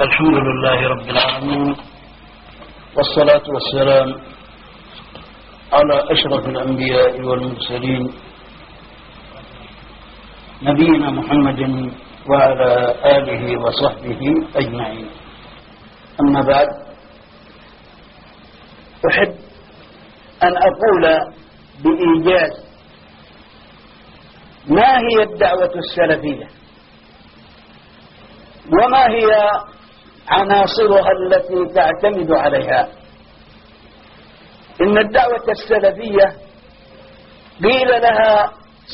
الحمد لله رب العالمين والصلاة والسلام على أشرف الأنبياء والمرسلين نبينا محمد وعلى آله وصحبه أجمعين. أما بعد أحب أن أقول بإيجاز ما هي الدعوة السلفية؟ وما هي عناصرها التي تعتمد عليها. إن الدعوة السلفية قيل لها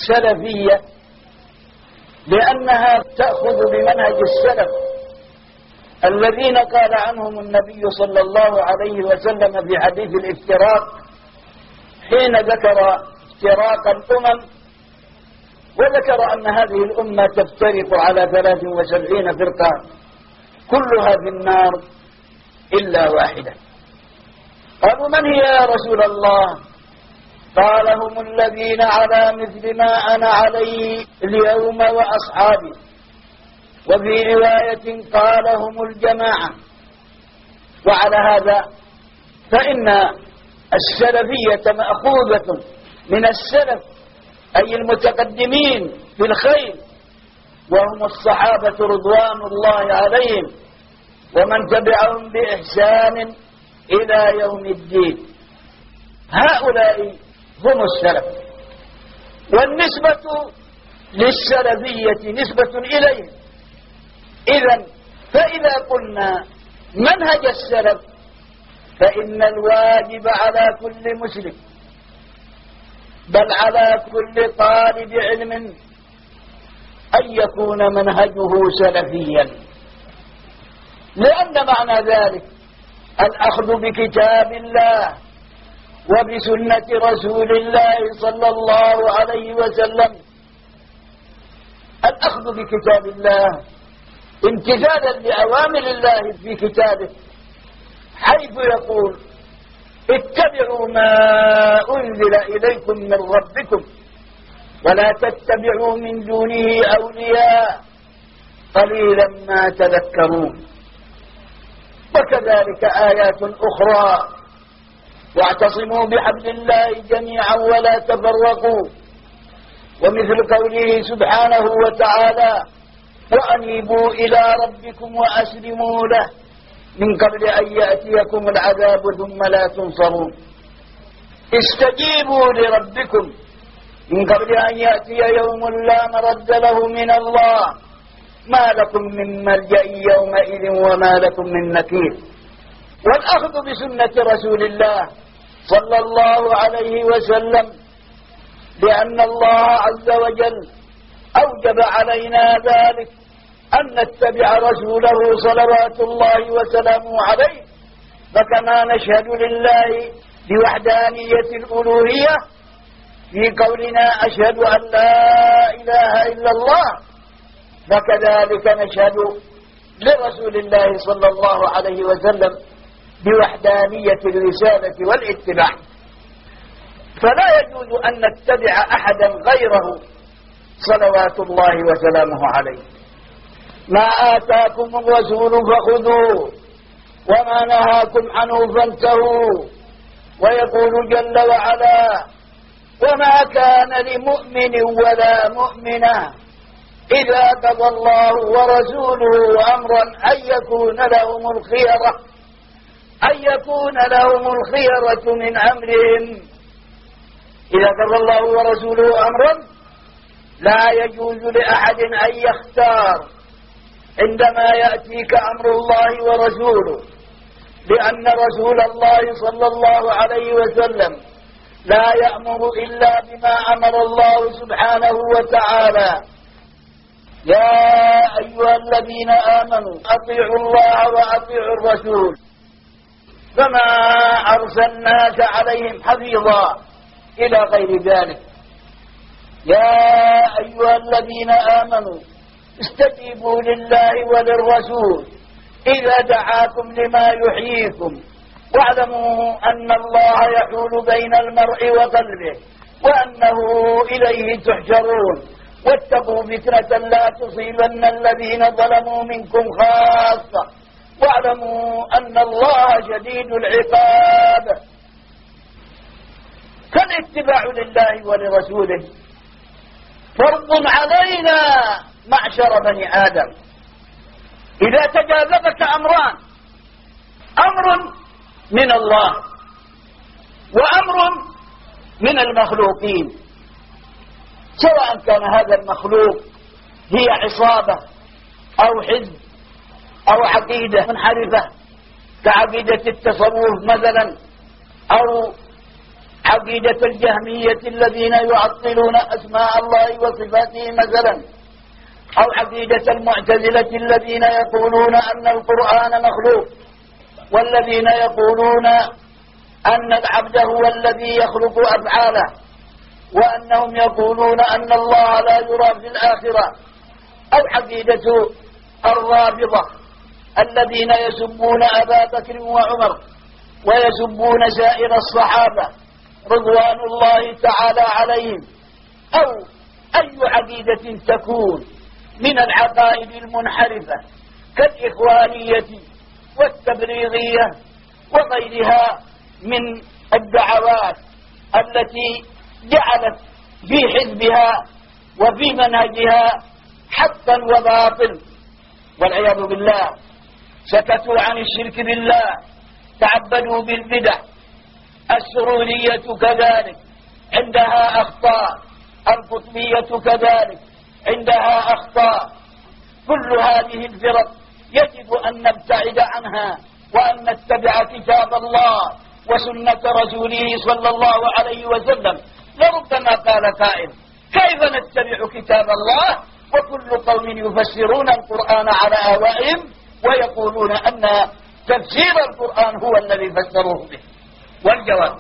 سلفية لأنها تأخذ بمنهج السلف الذين قال عنهم النبي صلى الله عليه وسلم في حديث الافتراق حين ذكر افتراق الأمم وذكر أن هذه الأمة تفترق على ثلاث وسبعين فرقة. كلها في النار إلا واحدة. قالوا من هي يا رسول الله؟ قال هم الذين على مثل ما أنا عليه اليوم وأصحابي. وفي رواية قال هم الجماعة. وعلى هذا فإن السلفية مأخوذة من السلف أي المتقدمين في الخير. وهم الصحابة رضوان الله عليهم ومن تبعهم بإحسان إلى يوم الدين. هؤلاء هم السلف. والنسبة للسلفية نسبة إليهم. إذا فإذا قلنا منهج السلف فإن الواجب على كل مسلم بل على كل طالب علم أن يكون منهجه سلفيا. لأن معنى ذلك الأخذ بكتاب الله وبسنة رسول الله صلى الله عليه وسلم. الأخذ بكتاب الله امتثالا لأوامر الله في كتابه حيث يقول اتبعوا ما أنزل إليكم من ربكم. ولا تتبعوا من دونه أولياء. قليلا ما تذكرون. وكذلك آيات أخرى. واعتصموا بحبل الله جميعا ولا تفرقوا. ومثل قوله سبحانه وتعالى وأنيبوا إلى ربكم وأسلموا له. من قبل أن يأتيكم العذاب ثم لا تنصرون. استجيبوا لربكم. من قبل أن يأتي يوم لا مرد له من الله. ما لكم من ملجأ يومئذ وما لكم من نكير. والأخذ بسنة رسول الله صلى الله عليه وسلم لأن الله عز وجل أوجب علينا ذلك أن نتبع رسوله صلوات الله وسلامه عليه. فكما نشهد لله بوحدانية الألوهية في قولنا أشهد أن لا إله إلا الله فكذلك نشهد لرسول الله صلى الله عليه وسلم بوحدانية الرسالة والاتباع. فلا يجوز أن نتبع أحدا غيره صلوات الله وسلامه عليه. ما آتاكم الرسول فخذوه وما نهاكم عنه فانتهوا. ويقول جل وعلا وما كان لمؤمن ولا مؤمنة إذا قضى الله ورسوله أمرا أن يكون لهم الخيرة أن يكون لهم الخيرة من أمرهم. إذا قضى الله ورسوله أمرا لا يجوز لأحد أن يختار عندما يأتيك أمر الله ورسوله لأن رسول الله صلى الله عليه وسلم لا يأمر إلا بما أمر الله سبحانه وتعالى. يا أيها الذين آمنوا أطيعوا الله وأطيعوا الرسول. فما أرسلناك عليهم حفيظا إلى غير ذلك. يا أيها الذين آمنوا استجيبوا لله وللرسول. إذا دعاكم لما يحييكم. واعلموا أن الله يحول بين المرء وقلبه وأنه إليه تحشرون. واتقوا فتنة لا تصيبن الذين ظلموا منكم خاصة. واعلموا أن الله شديد العقاب. فالاتباع لله ولرسوله فرض علينا معشر بني آدم. إذا تجاذبك أمران أمر من الله. وأمر من المخلوقين. سواء كان هذا المخلوق هي عصابة أو حزب أو عقيدة منحرفة كعقيدة التصوف مثلا أو عقيدة الجهمية الذين يعطلون أسماء الله وصفاته مثلا أو عقيدة المعتزلة الذين يقولون أن القرآن مخلوق. والذين يقولون أن العبد هو الذي يخلق أفعاله وأنهم يقولون أن الله لا يرى في الآخرة. أو عقيدة الرافضة الذين يسبون أبا بكر وعمر ويسبون سائر الصحابة رضوان الله تعالى عليهم. أو أي عقيدة تكون من العقائد المنحرفة كالإخوانية والتبريغية وغيرها من الدعوات التي جعلت في حزبها وفي منهجها حقا وباطل. والعياذ بالله سكتوا عن الشرك بالله تعبدوا بالبدع السرورية كذلك عندها أخطاء القطبية كذلك عندها أخطاء. كل هذه الفرق يجب أن نبتعد عنها وأن نتبع كتاب الله وسنة رسوله صلى الله عليه وسلم. لربما قال قائل كيف نتبع كتاب الله؟ وكل قوم يفسرون القرآن على آوائهم ويقولون أن تفسير القرآن هو الذي فسروه به. والجواب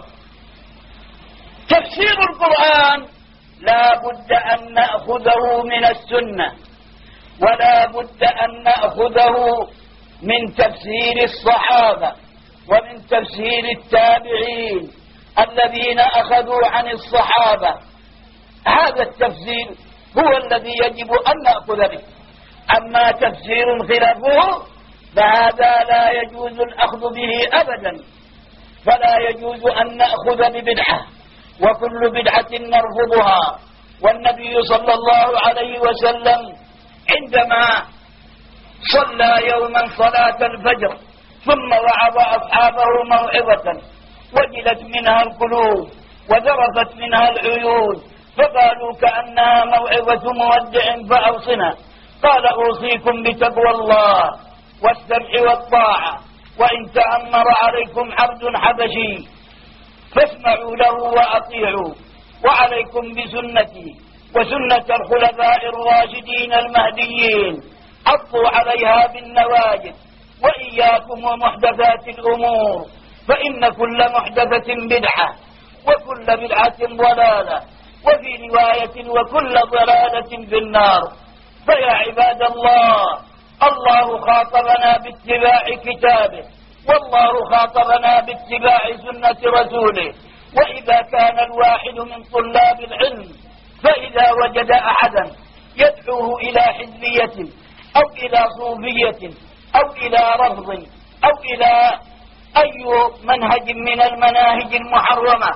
تفسير القرآن لا بد أن نأخذه من السنة. ولا بد أن نأخذه من تفسير الصحابة ومن تفسير التابعين الذين أخذوا عن الصحابة. هذا التفسير هو الذي يجب أن نأخذ به. أما تفسير خلافه فهذا لا يجوز الأخذ به أبدا. فلا يجوز أن نأخذ ببدعة. وكل بدعة نرفضها. والنبي صلى الله عليه وسلم عندما صلى يوما صلاة الفجر ثم وعظ أصحابه موعظة وجلت منها القلوب وذرفت منها العيون فقالوا كأنها موعظة مودع فأوصنا. قال أوصيكم بتقوى الله والسمع والطاعة وإن تأمر عليكم عبد حبشي فاسمعوا له وأطيعوا وعليكم بسنتي. وسنة الخلفاء الراشدين المهديين. حطوا عليها بالنواجد وإياكم ومحدثات الأمور. فإن كل محدثة بدعة وكل بدعة ضلالة وفي رواية وكل ضلالة في النار. فيا عباد الله الله خاطبنا باتباع كتابه والله خاطبنا باتباع سنة رسوله. وإذا كان الواحد من طلاب العلم فإذا وجد أحدا يدعوه إلى حزبية أو إلى صوفية أو إلى رفض أو إلى أي منهج من المناهج المحرمة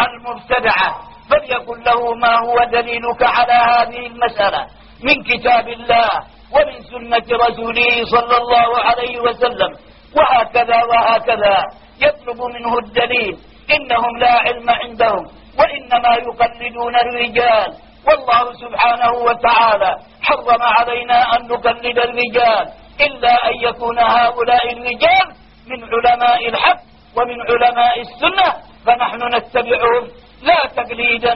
المبتدعة فليكن له ما هو دليلك على هذه المسألة من كتاب الله ومن سنة رسوله صلى الله عليه وسلم وهكذا وهكذا يطلب منه الدليل إنهم لا علم عندهم وإنما يقلدون الرجال. والله سبحانه وتعالى حرم علينا أن نقلد الرجال إلا أن يكون هؤلاء الرجال من علماء الحق ومن علماء السنة فنحن نتبعهم لا تقليدا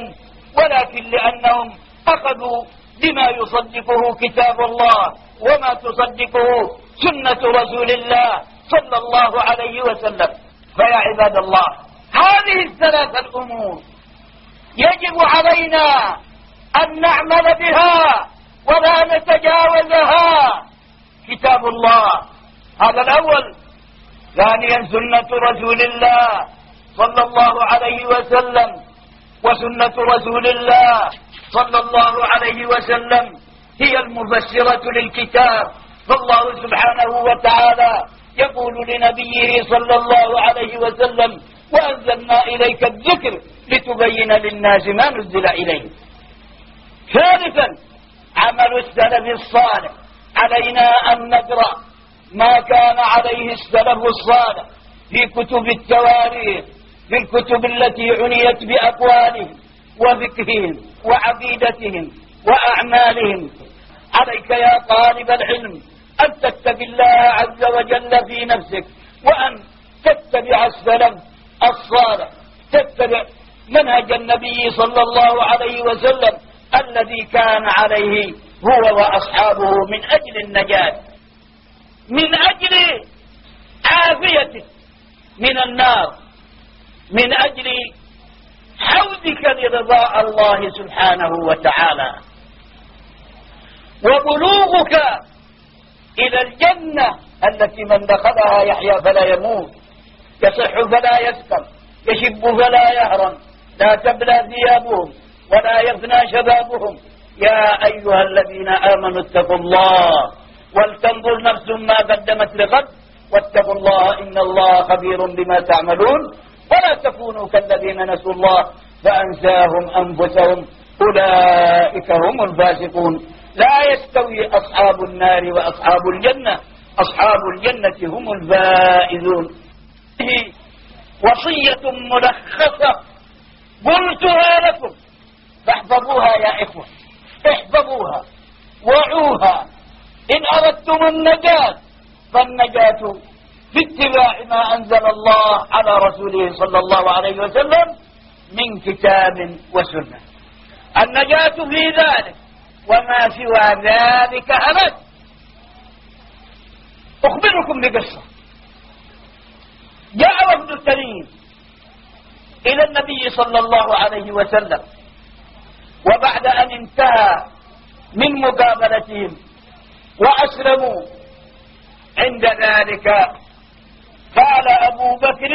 ولكن لأنهم أخذوا بما يصدقه كتاب الله وما تصدقه سنة رسول الله صلى الله عليه وسلم. فيا عباد الله هذه الثلاث الأمور. يجب علينا أن نعمل بها ولا نتجاوزها. كتاب الله. هذا الأول. ثانيا سنة رسول الله صلى الله عليه وسلم. وسنة رسول الله صلى الله عليه وسلم هي المفسرة للكتاب. فالله سبحانه وتعالى يقول لنبيه صلى الله عليه وسلم وأنزلنا إليك الذكر لتبين للناس ما نزل إليه ثالثا عمل السلف الصالح. علينا أن نقرأ ما كان عليه السلف الصالح في كتب التواريخ في الكتب التي عنيت بأقوالهم وفكرهم وعقيدتهم وأعمالهم. عليك يا طالب العلم أن تتقي الله عز وجل في نفسك وأن تتبع السلف الصالح. تتبع منهج النبي صلى الله عليه وسلم الذي كان عليه هو وأصحابه من أجل النجاة. من أجل عافيتك من النار. من أجل حوزك لرضاء الله سبحانه وتعالى. وبلوغك إلى الجنة التي من دخلها يحيا فلا يموت. يصح فلا يسكر يشب فلا يهرم لا تبلى ثيابهم ولا يفنى شبابهم. يا أيها الذين آمنوا اتقوا الله ولتنظر نفس ما قدمت لغد واتقوا الله إن الله خبير بما تعملون. ولا تكونوا كالذين نسوا الله فأنساهم أنفسهم. أولئك هم الفاسقون. لا يستوي أصحاب النار وأصحاب الجنة أصحاب الجنة هم الفائزون. وصية ملخصة قلتها لكم. فاحفظوها يا إخوة احفظوها وعوها. إن أردتم النجاة فالنجاة باتباع ما أنزل الله على رسوله صلى الله عليه وسلم من كتاب وسنة. النجاة في ذلك وما سوى ذلك أبد. أخبركم بقصة. جاء وفد التميم إلى النبي صلى الله عليه وسلم وبعد أن انتهى من مقابلتهم وأسلموا عند ذلك قال أبو بكر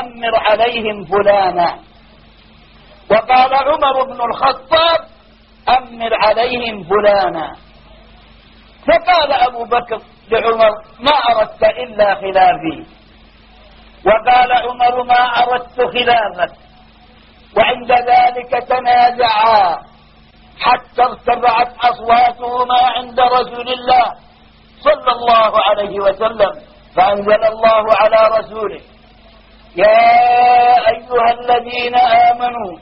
أمر عليهم فلانا. وقال عمر بن الخطاب أمر عليهم فلانا. فقال أبو بكر لعمر ما أردت إلا خلافي. وقال عمر ما أردت خلافك وعند ذلك تنازعا حتى ارتفعت أصواتهما عند رسول الله صلى الله عليه وسلم فأنزل الله على رسوله يا أيها الذين آمنوا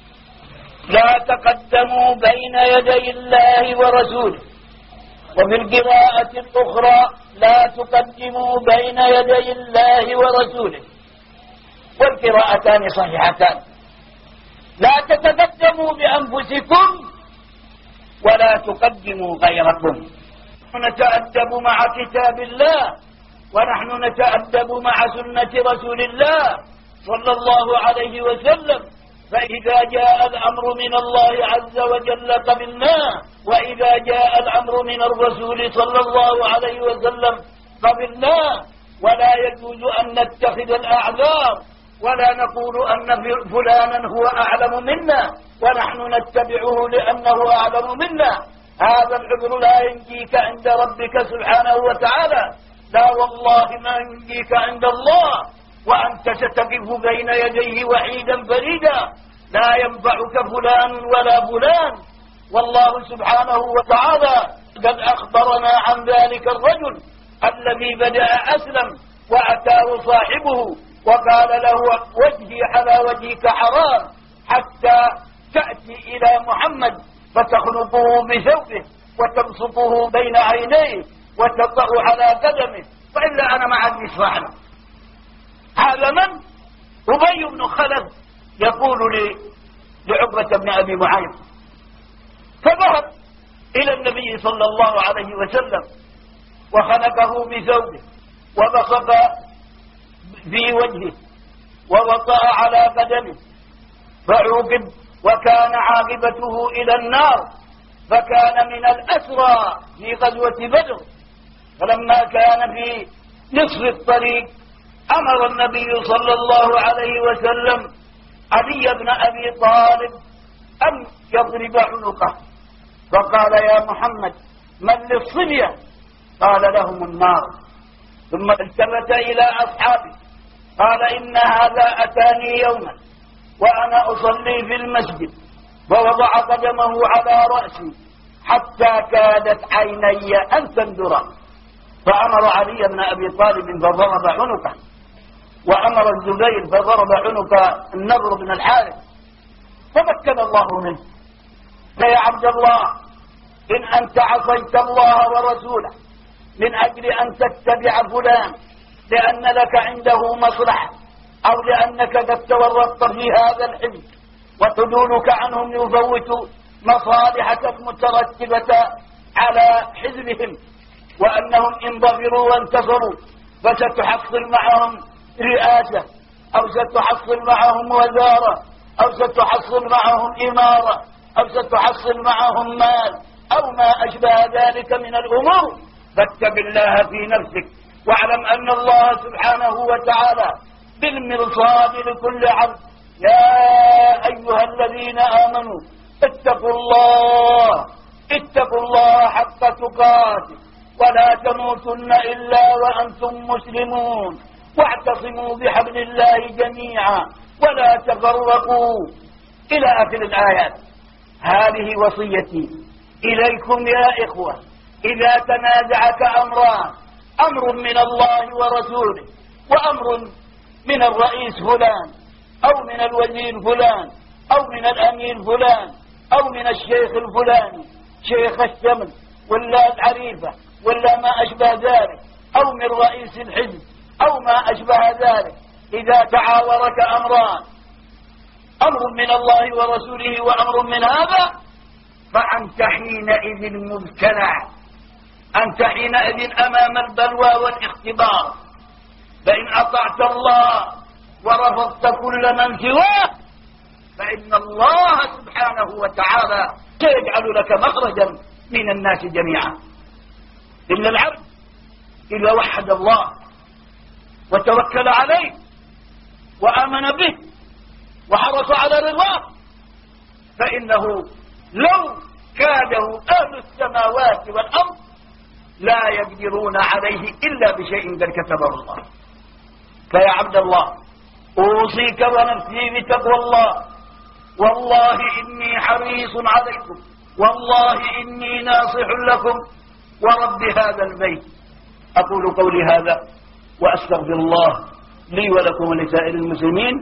لا تقدموا بين يدي الله ورسوله وفي القراءة الأخرى لا تقدموا بين يدي الله ورسوله. والقراءتان صحيحتان. لا تتقدموا بأنفسكم ولا تقدموا غيركم. نتأدب مع كتاب الله ونحن نتأدب مع سنة رسول الله صلى الله عليه وسلم. فإذا جاء الأمر من الله عز وجل قبلناه وإذا جاء الأمر من الرسول صلى الله عليه وسلم قبلناه ولا يجوز أن نتخذ الأعذار ولا نقول أن فلانا هو أعلم منا ونحن نتبعه لأنه أعلم منا. هذا العذر لا ينجيك عند ربك سبحانه وتعالى. لا والله ما ينجيك عند الله. وأنت ستقف بين يديه وحيدا فريدا. لا ينفعك فلان ولا فلان. والله سبحانه وتعالى قد أخبرنا عن ذلك الرجل الذي بدأ أسلم وأتاه صاحبه. وقال له وجهي على وجهك حرام حتى تأتي إلى محمد فتخلطه بثوبه وتبسطه بين عينيه وتضع على قدمه وإلا أنا ما عندي صاحب هذا من؟ أبي بن خلف يقول لعقبة بن أبي معيط فذهب إلى النبي صلى الله عليه وسلم وخلقه بثوبه وبصق في وجهه ووطأ على بدنه فعوقب وكان عاقبته إلى النار فكان من الأسرى في غزوة بدر. فلما كان في نصف الطريق أمر النبي صلى الله عليه وسلم علي بن أبي طالب أن يضرب عنقه. فقال يا محمد من للصبية؟ قال لهم النار. ثم التفت إلى أصحابه. قال إن هذا أتاني يوما وأنا أصلي في المسجد فوضع قدمه على رأسي حتى كادت عيني أن تندرا فأمر علي بن أبي طالب فضرب عنقه وأمر الزبير فضرب عنق النضر بن الحارث. فمكن الله منه. فيا عبد الله إن أنت عصيت الله ورسوله من أجل أن تتبع فلان لأن لك عنده مصلحة أو لأنك قد تورطت في هذا الحزب وحدولك عنهم يفوت مصالحك المترتبة على حزبهم وأنهم إن ظفروا وانتصروا فستحصل معهم رئاسة أو ستحصل معهم وزارة أو ستحصل معهم إمارة أو ستحصل معهم مال أو ما أشبه ذلك من الأمور. فاتق الله في نفسك. واعلم أن الله سبحانه وتعالى بالمرصاد لكل عبد. يا أيها الذين آمنوا اتقوا الله اتقوا الله حق تقاته. ولا تموتن إلا وأنتم مسلمون. واعتصموا بحبل الله جميعا ولا تفرقوا. إلى آخر الآيات. هذه وصيتي إليكم يا إخوة إذا تنازعك أمران. أمر من الله ورسوله وأمر من الرئيس فلان أو من الوزير فلان أو من الأمير فلان أو من الشيخ الفلاني شيخ الشمل ولا العريفة ولا ما أشبه ذلك أو من رئيس الحزب أو ما أشبه ذلك. إذا تعاورك أمران أمر من الله ورسوله وأمر من هذا فأنت حينئذ مبتلع أنت حينئذ أمام البلوى والاختبار. فإن أطعت الله ورفضت كل من سواه فإن الله سبحانه وتعالى سيجعل لك مخرجا من الناس جميعا. إلا العبد إذا وحد الله وتوكل عليه وآمن به وحرص على رضاه فإنه لو كاده أهل السماوات والأرض لا يقدرون عليه إلا بشيء قد كتبه الله. فيا عبد الله أوصيك ونفسي بتقوى الله. والله إني حريص عليكم. والله إني ناصح لكم. ورب هذا البيت. أقول قولي هذا وأستغفر الله لي ولكم ولسائر المسلمين.